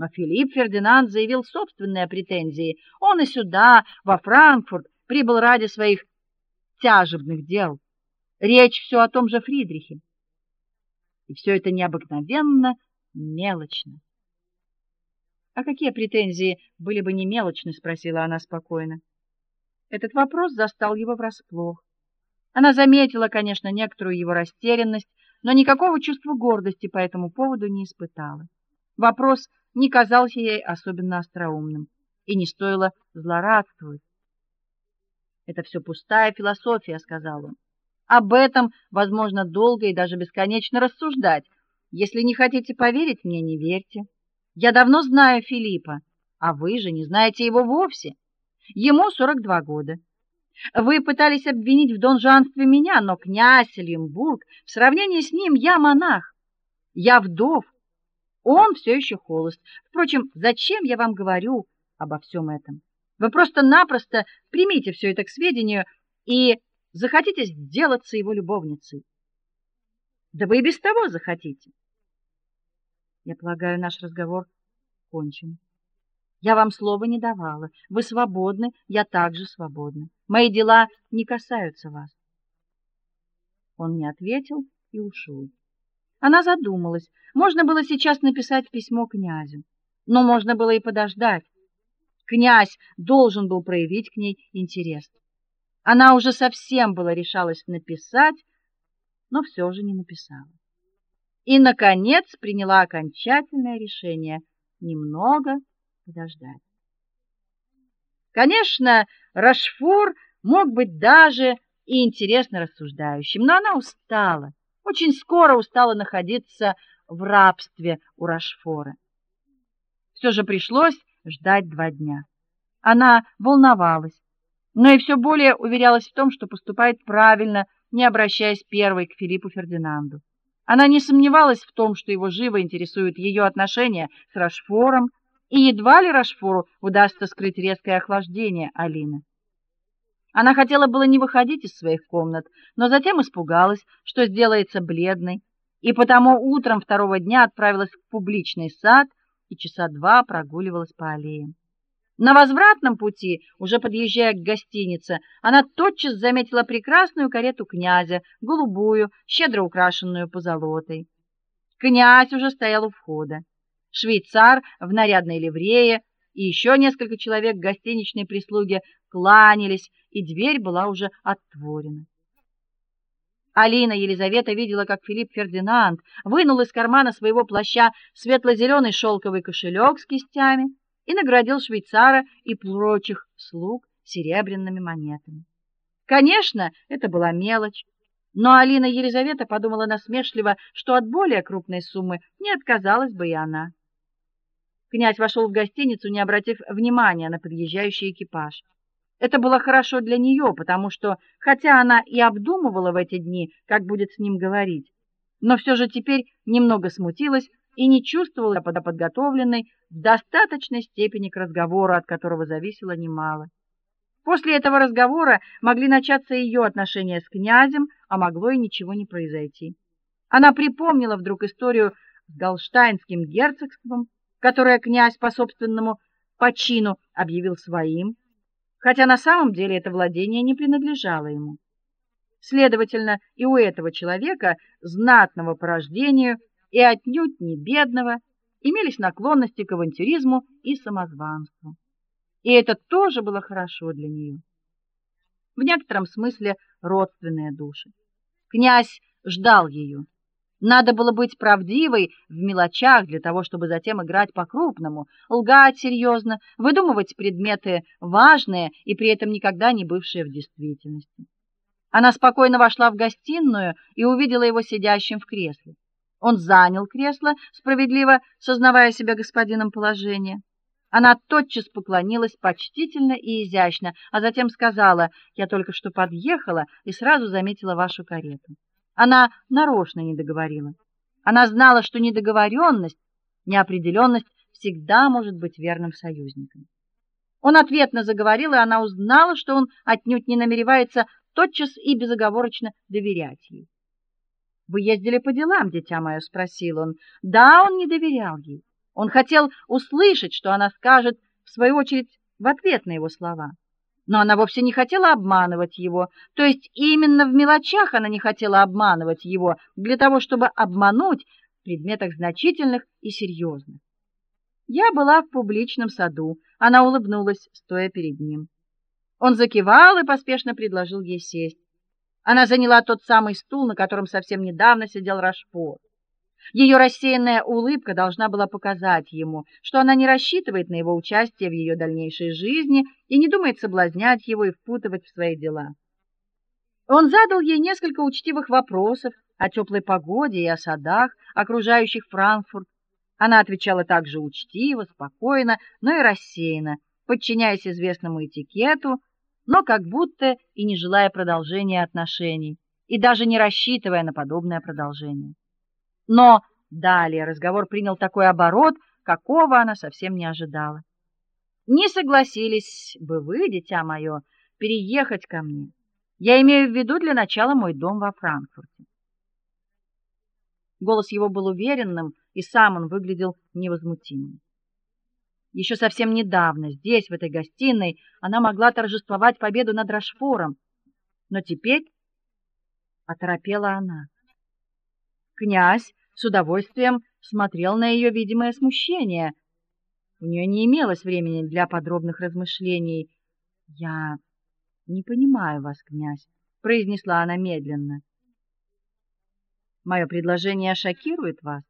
Но Филипп Фердинанд заявил собственные претензии. Он и сюда, во Франкфурт, прибыл ради своих тяжебных дел. Речь все о том же Фридрихе. И все это необыкновенно мелочно. А какие претензии были бы не мелочны, спросила она спокойно. Этот вопрос застал его врасплох. Она заметила, конечно, некоторую его растерянность, но никакого чувства гордости по этому поводу не испытала. Вопрос не казался ей особенно остроумным, и не стоило злорадствовать. Это все пустая философия, сказал он. Об этом возможно долго и даже бесконечно рассуждать. Если не хотите поверить мне, не верьте. Я давно знаю Филиппа, а вы же не знаете его вовсе. Ему 42 года. Вы пытались обвинить в донжанстве меня, но князь Лимбург, в сравнении с ним я монах. Я вдов. Он все еще холост. Впрочем, зачем я вам говорю обо всем этом? Вы просто-напросто примите все это к сведению и захотите сделаться его любовницей. Да вы и без того захотите. Я полагаю, наш разговор кончен. Я вам слова не давала. Вы свободны, я также свободна. Мои дела не касаются вас. Он не ответил и ушел. Она задумалась. Можно было сейчас написать письмо князю, но можно было и подождать. Князь должен был проявить к ней интерес. Она уже совсем было решалась написать, но все же не написала. И наконец приняла окончательное решение немного подождать. Конечно, Рашфор мог быть даже и интересно рассуждающим, но она устала. Очень скоро устала находиться в рабстве у Рашфора. Все же пришлось ждать два дня. Она волновалась, но и все более уверялась в том, что поступает правильно, не обращаясь первой к Филиппу Фердинанду. Она не сомневалась в том, что его живо интересуют ее отношения с Рашфором, и едва ли Рашфору удастся скрыть резкое охлаждение Алины. Она хотела было не выходить из своих комнат, но затем испугалась, что сделается бледной, и потому утром второго дня отправилась в публичный сад и часа два прогуливалась по аллеям. На возвратном пути, уже подъезжая к гостинице, она тотчас заметила прекрасную карету князя, голубую, щедро украшенную позолотой. Князь уже стоял у входа. Швейцар в нарядной ливрее и еще несколько человек гостиничной прислуги кланялись, и дверь была уже отворена. Алина Елизавета видела, как Филипп Фердинанд вынул из кармана своего плаща светло зеленый шелковый кошелек с кистями и наградил швейцара и прочих слуг серебряными монетами. Конечно, это была мелочь, но Алина Елизавета подумала насмешливо, что от более крупной суммы не отказалась бы и она. Князь вошел в гостиницу, не обратив внимания на подъезжающий экипаж. Это было хорошо для нее, потому что хотя она и обдумывала в эти дни, как будет с ним говорить, но все же теперь немного смутилась и не чувствовала себя подготовленной в достаточной степени к разговору, от которого зависело немало. После этого разговора могли начаться ее отношения с князем, а могло и ничего не произойти. Она припомнила вдруг историю с Галштайнским герцогством, которое князь по собственному почину объявил своим, хотя на самом деле это владение не принадлежало ему. Следовательно, и у этого человека, знатного по рождению и отнюдь не бедного, имелись наклонности к авантюризму и самозванству. И это тоже было хорошо для нее. В некотором смысле родственные души. Князь ждал ее. Надо было быть правдивой в мелочах для того, чтобы затем играть по-крупному, лгать серьезно, выдумывать предметы важные и при этом никогда не бывшие в действительности. Она спокойно вошла в гостиную и увидела его сидящим в кресле. Он занял кресло, справедливо сознавая себя господином положения. Она тотчас поклонилась почтительно и изящно, а затем сказала: "Я только что подъехала и сразу заметила вашу карету". Она нарочно не договорила. Она знала, что недоговоренность, неопределенность всегда может быть верным союзником. Он ответно заговорил, и она узнала, что он отнюдь не намеревается тотчас и безоговорочно доверять ей. Вы ездили по делам, дитя мое, спросил он. Да, он не доверял ей. Он хотел услышать, что она скажет в свою очередь в ответ на его слова. Но она вовсе не хотела обманывать его, то есть именно в мелочах она не хотела обманывать его, для того чтобы обмануть в предметах значительных и серьезных. Я была в публичном саду. Она улыбнулась, стоя перед ним. Он закивал и поспешно предложил ей сесть. Она заняла тот самый стул, на котором совсем недавно сидел Рашфор. Ее рассеянная улыбка должна была показать ему, что она не рассчитывает на его участие в ее дальнейшей жизни и не думает соблазнять его и впутывать в свои дела. Он задал ей несколько учтивых вопросов о теплой погоде и о садах, окружающих Франкфурт. Она отвечала также учтиво, спокойно, но и рассеянно, подчиняясь известному этикету, но как будто и не желая продолжения отношений, и даже не рассчитывая на подобное продолжение. Но далее разговор принял такой оборот, какого она совсем не ожидала. Не согласились бы вы, дитя мое, переехать ко мне? Я имею в виду для начала мой дом во Франкфурте. Голос его был уверенным, и сам он выглядел невозмутимым. Еще совсем недавно здесь, в этой гостиной, она могла торжествовать победу над Рашфором, но теперь оторопела она. Князь с удовольствием смотрел на ее видимое смущение. У нее не имелось времени для подробных размышлений. "Я не понимаю вас, князь", произнесла она медленно. Мое предложение шокирует вас?